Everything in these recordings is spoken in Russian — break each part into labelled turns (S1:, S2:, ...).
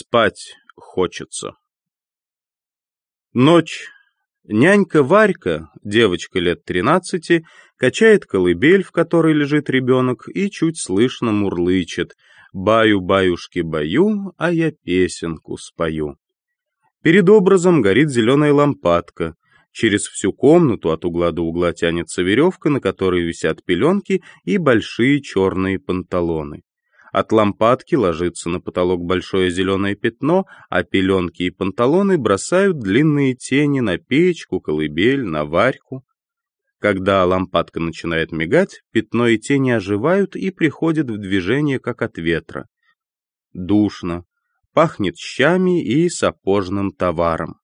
S1: Спать хочется. Ночь. Нянька Варька, девочка лет тринадцати, качает колыбель, в которой лежит ребенок, и чуть слышно мурлычет «Баю-баюшки-баю, а я песенку спою». Перед образом горит зеленая лампадка. Через всю комнату от угла до угла тянется веревка, на которой висят пеленки и большие черные панталоны. От лампадки ложится на потолок большое зеленое пятно, а пеленки и панталоны бросают длинные тени на печку, колыбель, на варьку. Когда лампадка начинает мигать, пятно и тени оживают и приходят в движение, как от ветра. Душно, пахнет щами и сапожным товаром.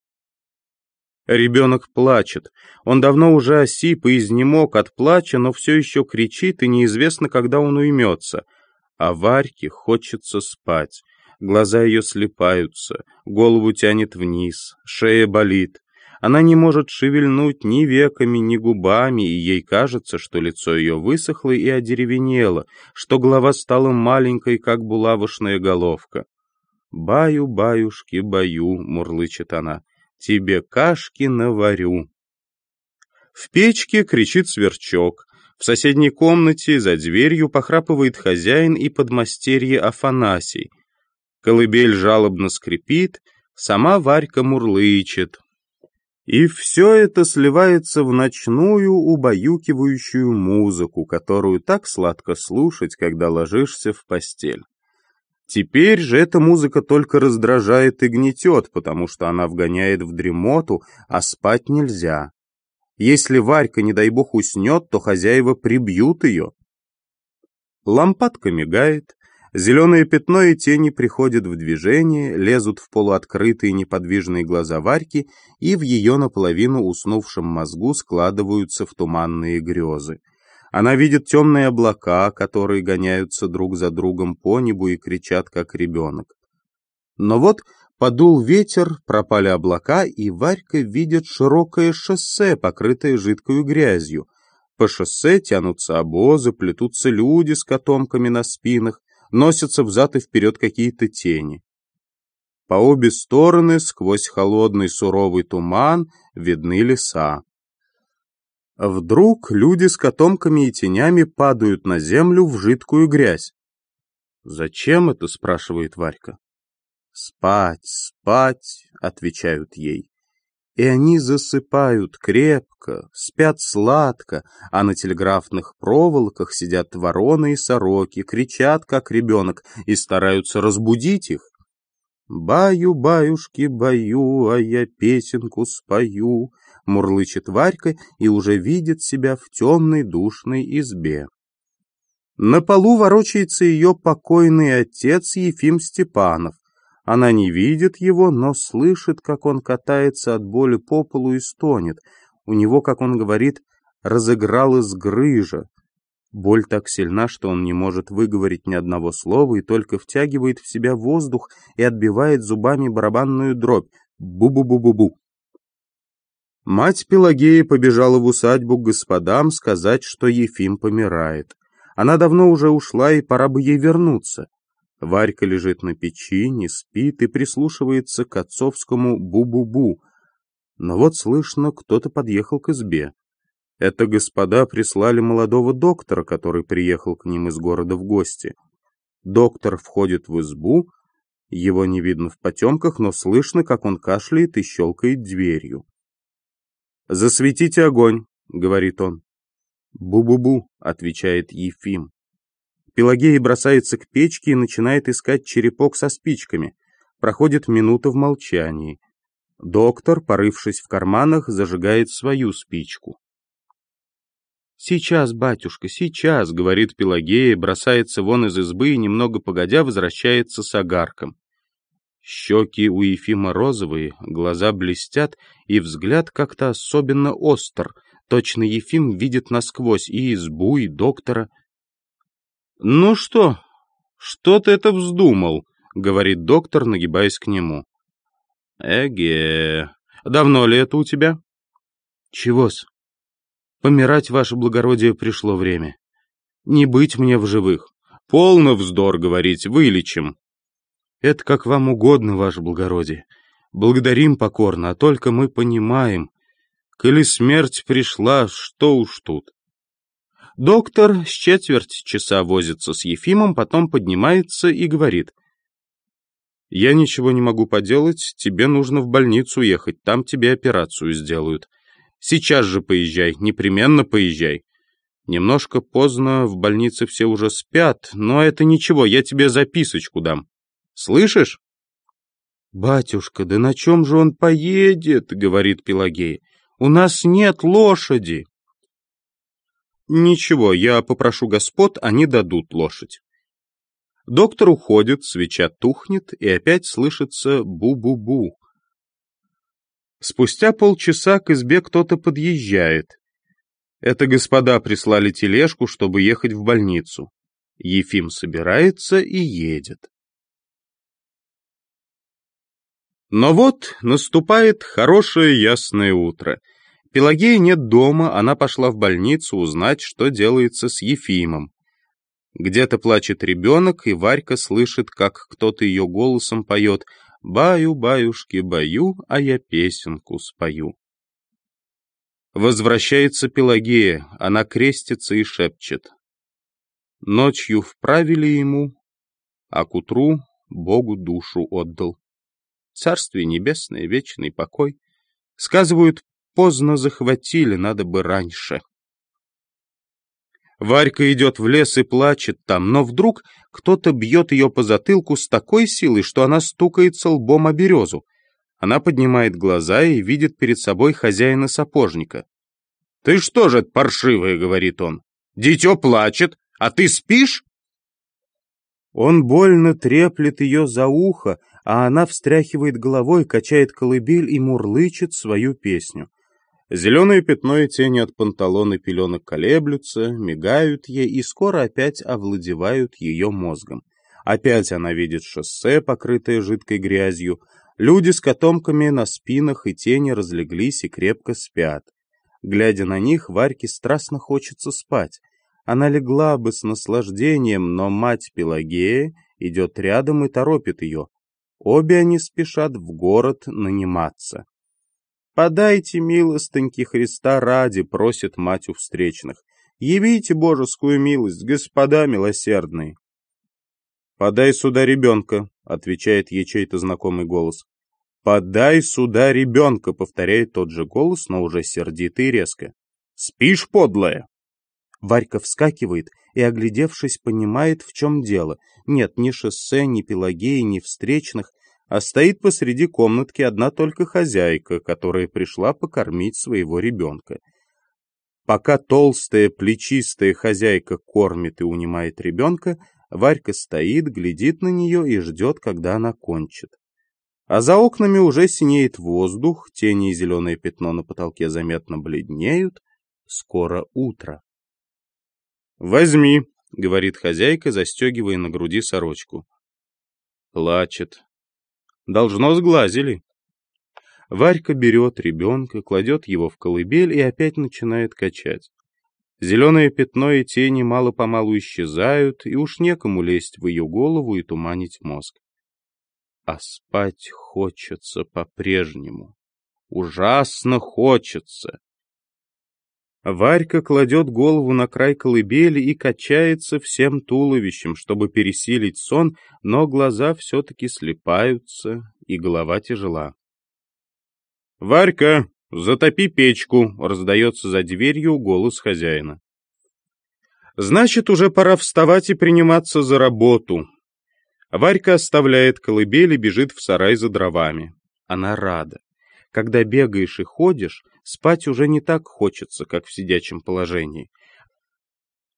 S1: Ребенок плачет. Он давно уже осип и изнемог от плача, но все еще кричит, и неизвестно, когда он уймется — а Варьке хочется спать. Глаза ее слепаются, голову тянет вниз, шея болит. Она не может шевельнуть ни веками, ни губами, и ей кажется, что лицо ее высохло и одеревенело, что голова стала маленькой, как булавошная головка. «Баю, баюшки, баю», — мурлычет она, — «тебе кашки наварю». В печке кричит сверчок, в соседней комнате за дверью похрапывает хозяин и подмастерье Афанасий. Колыбель жалобно скрипит, сама Варька мурлычет. И все это сливается в ночную убаюкивающую музыку, которую так сладко слушать, когда ложишься в постель. Теперь же эта музыка только раздражает и гнетет, потому что она вгоняет в дремоту, а спать нельзя. Если Варька, не дай бог, уснет, то хозяева прибьют ее. Лампадка мигает, зеленое пятно и тени приходят в движение, лезут в полуоткрытые неподвижные глаза Варьки и в ее наполовину уснувшем мозгу складываются в туманные грезы. Она видит темные облака, которые гоняются друг за другом по небу и кричат, как ребенок. Но вот Подул ветер, пропали облака, и Варька видит широкое шоссе, покрытое жидкой грязью. По шоссе тянутся обозы, плетутся люди с котомками на спинах, носятся взад и вперед какие-то тени. По обе стороны, сквозь холодный суровый туман, видны леса. Вдруг люди с котомками и тенями падают на землю в жидкую грязь. «Зачем это?» — спрашивает Варька. «Спать, спать», — отвечают ей. И они засыпают крепко, спят сладко, а на телеграфных проволоках сидят вороны и сороки, кричат, как ребенок, и стараются разбудить их. «Баю, баюшки, баю, а я песенку спою», — мурлычет Варька и уже видит себя в темной душной избе. На полу ворочается ее покойный отец Ефим Степанов, она не видит его, но слышит, как он катается от боли по полу и стонет. У него, как он говорит, разыгралась грыжа. Боль так сильна, что он не может выговорить ни одного слова и только втягивает в себя воздух и отбивает зубами барабанную дробь. Бу-бу-бу-бу-бу. Мать Пелагея побежала в усадьбу к господам сказать, что Ефим помирает. Она давно уже ушла, и пора бы ей вернуться. Варька лежит на печи, не спит и прислушивается к отцовскому бу-бу-бу. Но вот слышно, кто-то подъехал к избе. Это господа прислали молодого доктора, который приехал к ним из города в гости. Доктор входит в избу, его не видно в потемках, но слышно, как он кашляет и щелкает дверью. «Засветите огонь», — говорит он. «Бу-бу-бу», — отвечает Ефим. Пелагея бросается к печке и начинает искать черепок со спичками. Проходит минута в молчании. Доктор, порывшись в карманах, зажигает свою спичку. «Сейчас, батюшка, сейчас», — говорит Пелагея, бросается вон из избы и, немного погодя, возвращается с огарком. Щеки у Ефима розовые, глаза блестят, и взгляд как-то особенно остр. Точно Ефим видит насквозь и избу, и доктора — «Ну что, что ты это вздумал?» — говорит доктор, нагибаясь к нему. «Эге, давно ли это у тебя?» «Чего-с? Помирать, ваше благородие, пришло время. Не быть мне в живых. Полно вздор говорить, вылечим». Это как вам угодно, ваше благородие. Благодарим покорно, а только мы понимаем, коли смерть пришла, что уж тут. Доктор с четверть часа возится с Ефимом, потом поднимается и говорит. «Я ничего не могу поделать, тебе нужно в больницу ехать, там тебе операцию сделают. Сейчас же поезжай, непременно поезжай. Немножко поздно, в больнице все уже спят, но это ничего, я тебе записочку дам. Слышишь?» «Батюшка, да на чем же он поедет?» — говорит Пелагея. «У нас нет лошади». «Ничего, я попрошу господ, они дадут лошадь». Доктор уходит, свеча тухнет, и опять слышится бу-бу-бу. Спустя полчаса к избе кто-то подъезжает. Это господа прислали тележку, чтобы ехать в больницу. Ефим собирается и едет. Но вот наступает хорошее ясное утро — Пелагеи нет дома, она пошла в больницу узнать, что делается с Ефимом. Где-то плачет ребенок, и Варька слышит, как кто-то ее голосом поет «Баю, баюшки, баю, а я песенку спою». Возвращается Пелагея, она крестится и шепчет. Ночью вправили ему, а к утру Богу душу отдал. Царствие небесное, вечный покой. Сказывают, Поздно захватили, надо бы раньше. Варька идет в лес и плачет там, но вдруг кто-то бьет ее по затылку с такой силой, что она стукается лбом о березу. Она поднимает глаза и видит перед собой хозяина сапожника. «Ты что же, паршивая?» — говорит он. «Дитё плачет, а ты спишь?» Он больно треплет ее за ухо, а она встряхивает головой, качает колыбель и мурлычет свою песню. Зеленое пятно и тени от панталон и пеленок колеблются, мигают ей и скоро опять овладевают ее мозгом. Опять она видит шоссе, покрытое жидкой грязью, люди с котомками на спинах и тени разлеглись и крепко спят. Глядя на них, Варьке страстно хочется спать. Она легла бы с наслаждением, но мать Пелагея идет рядом и торопит ее. Обе они спешат в город наниматься. «Подайте милостыньки Христа ради», — просит мать у встречных. «Явите божескую милость, господа милосердные». «Подай сюда ребенка», — отвечает ей чей-то знакомый голос. «Подай сюда ребенка», — повторяет тот же голос, но уже сердито и резко. «Спишь, подлая?» Варька вскакивает и, оглядевшись, понимает, в чем дело. Нет ни шоссе, ни Пелагеи, ни встречных — а стоит посреди комнатки одна только хозяйка, которая пришла покормить своего ребенка. Пока толстая, плечистая хозяйка кормит и унимает ребенка, Варька стоит, глядит на нее и ждет, когда она кончит. А за окнами уже синеет воздух, тени и зеленое пятно на потолке заметно бледнеют. Скоро утро. «Возьми», — говорит хозяйка, застегивая на груди сорочку. Плачет, Должно, сглазили. Варька берет ребенка, кладет его в колыбель и опять начинает качать. Зеленое пятно и тени мало-помалу исчезают, и уж некому лезть в ее голову и туманить мозг. А спать хочется по-прежнему. Ужасно хочется. Варька кладет голову на край колыбели и качается всем туловищем, чтобы пересилить сон, но глаза все-таки слепаются, и голова тяжела. «Варька, затопи печку!» — раздается за дверью голос хозяина. «Значит, уже пора вставать и приниматься за работу». Варька оставляет колыбель и бежит в сарай за дровами. Она рада. Когда бегаешь и ходишь, спать уже не так хочется, как в сидячем положении.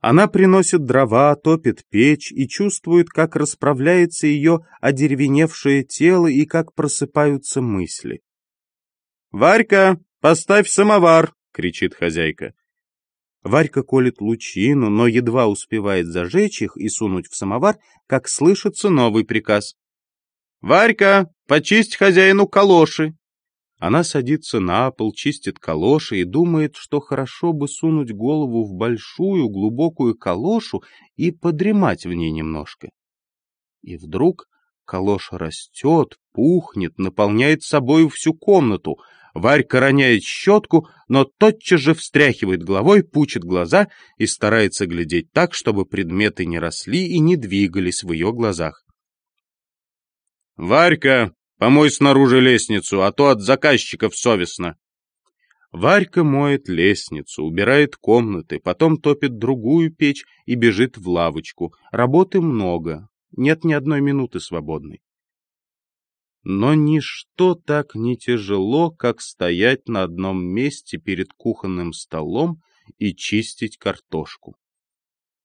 S1: Она приносит дрова, топит печь и чувствует, как расправляется ее одеревеневшее тело и как просыпаются мысли. «Варька, поставь самовар!» — кричит хозяйка. Варька колет лучину, но едва успевает зажечь их и сунуть в самовар, как слышится новый приказ. «Варька, почисть хозяину калоши!» Она садится на пол, чистит калоши и думает, что хорошо бы сунуть голову в большую глубокую калошу и подремать в ней немножко. И вдруг Калоша растет, пухнет, наполняет собою всю комнату. Варька роняет щетку, но тотчас же встряхивает головой, пучит глаза и старается глядеть так, чтобы предметы не росли и не двигались в ее глазах. «Варька, помой снаружи лестницу, а то от заказчиков совестно». Варька моет лестницу, убирает комнаты, потом топит другую печь и бежит в лавочку. Работы много, нет ни одной минуты свободной. Но ничто так не тяжело, как стоять на одном месте перед кухонным столом и чистить картошку.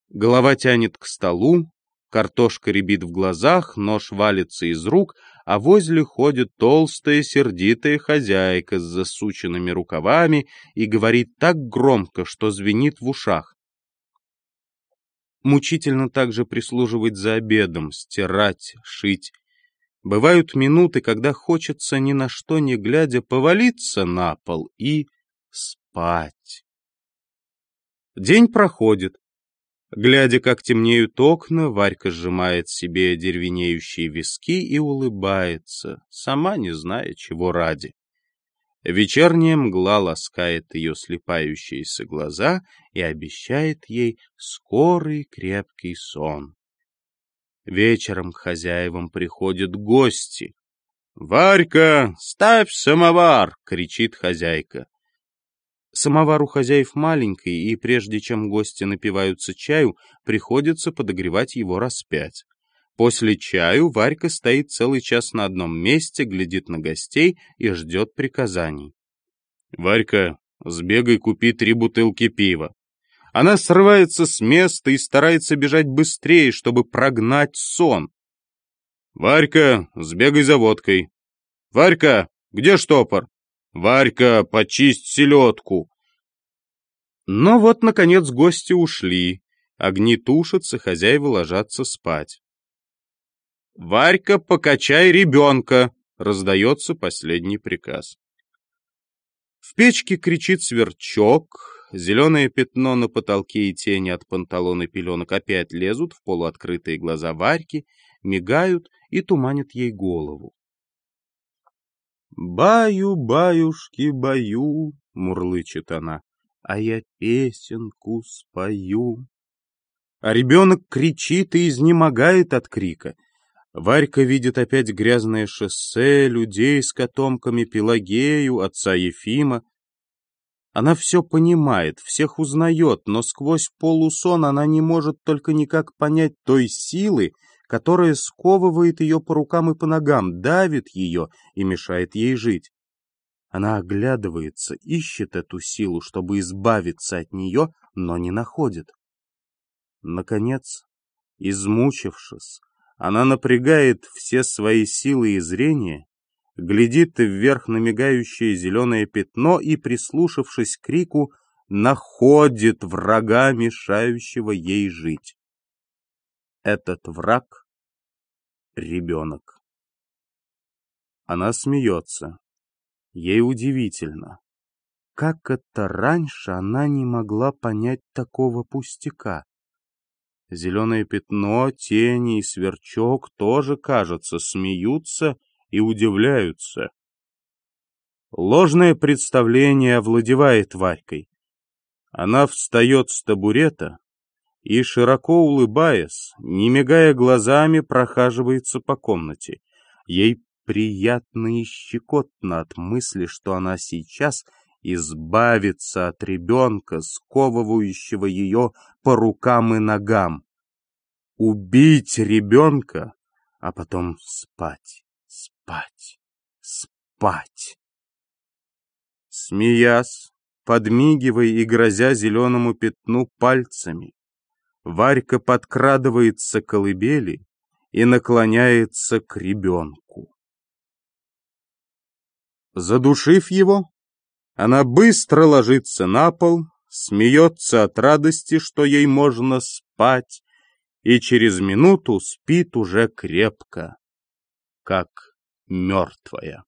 S1: Голова тянет к столу, картошка рябит в глазах, нож валится из рук, а возле ходит толстая сердитая хозяйка с засученными рукавами и говорит так громко, что звенит в ушах. Мучительно также прислуживать за обедом, стирать, шить. Бывают минуты, когда хочется ни на что не глядя повалиться на пол и спать. День проходит. Глядя, как темнеют окна, Варька сжимает себе деревенеющие виски и улыбается, сама не зная, чего ради. Вечерняя мгла ласкает ее слепающиеся глаза и обещает ей скорый крепкий сон. Вечером к хозяевам приходят гости. «Варька, ставь самовар!» — кричит хозяйка. Самовар у хозяев маленький, и прежде чем гости напиваются чаю, приходится подогревать его раз пять. После чаю Варька стоит целый час на одном месте, глядит на гостей и ждет приказаний. «Варька, сбегай, купи три бутылки пива». Она срывается с места и старается бежать быстрее, чтобы прогнать сон. «Варька, сбегай за водкой». «Варька, где штопор?» «Варька, почисть селедку». Но вот, наконец, гости ушли. Огни тушатся, хозяева ложатся спать. «Варька, покачай ребенка!» — раздается последний приказ. В печке кричит сверчок, зеленое пятно на потолке и тени от панталона пеленок опять лезут в полуоткрытые глаза Варьки, мигают и туманят ей голову. «Баю, баюшки, баю!» — мурлычет она, — «а я песенку спою». А ребенок кричит и изнемогает от крика — Варька видит опять грязное шоссе, людей с котомками, Пелагею, отца Ефима. Она все понимает, всех узнает, но сквозь полусон она не может только никак понять той силы, которая сковывает ее по рукам и по ногам, давит ее и мешает ей жить. Она оглядывается, ищет эту силу, чтобы избавиться от нее, но не находит. Наконец, измучившись, она напрягает все свои силы и зрение, глядит вверх на мигающее зеленое пятно и, прислушавшись к крику, находит врага, мешающего ей жить. Этот враг — ребенок. Она смеется. Ей удивительно. Как это раньше она не могла понять такого пустяка? Зеленое пятно, тени и сверчок тоже, кажется, смеются и удивляются. Ложное представление овладевает Варькой. Она встает с табурета и, широко улыбаясь, не мигая глазами, прохаживается по комнате. Ей приятно и щекотно от мысли, что она сейчас — избавиться от ребенка, сковывающего ее по рукам и ногам. Убить ребенка, а потом спать, спать, спать. Смеясь, подмигивая и грозя зеленому пятну пальцами, Варька подкрадывается к колыбели и наклоняется к ребенку. Задушив его, она быстро ложится на пол, смеется от радости, что ей можно спать, и через минуту спит уже крепко, как мертвая.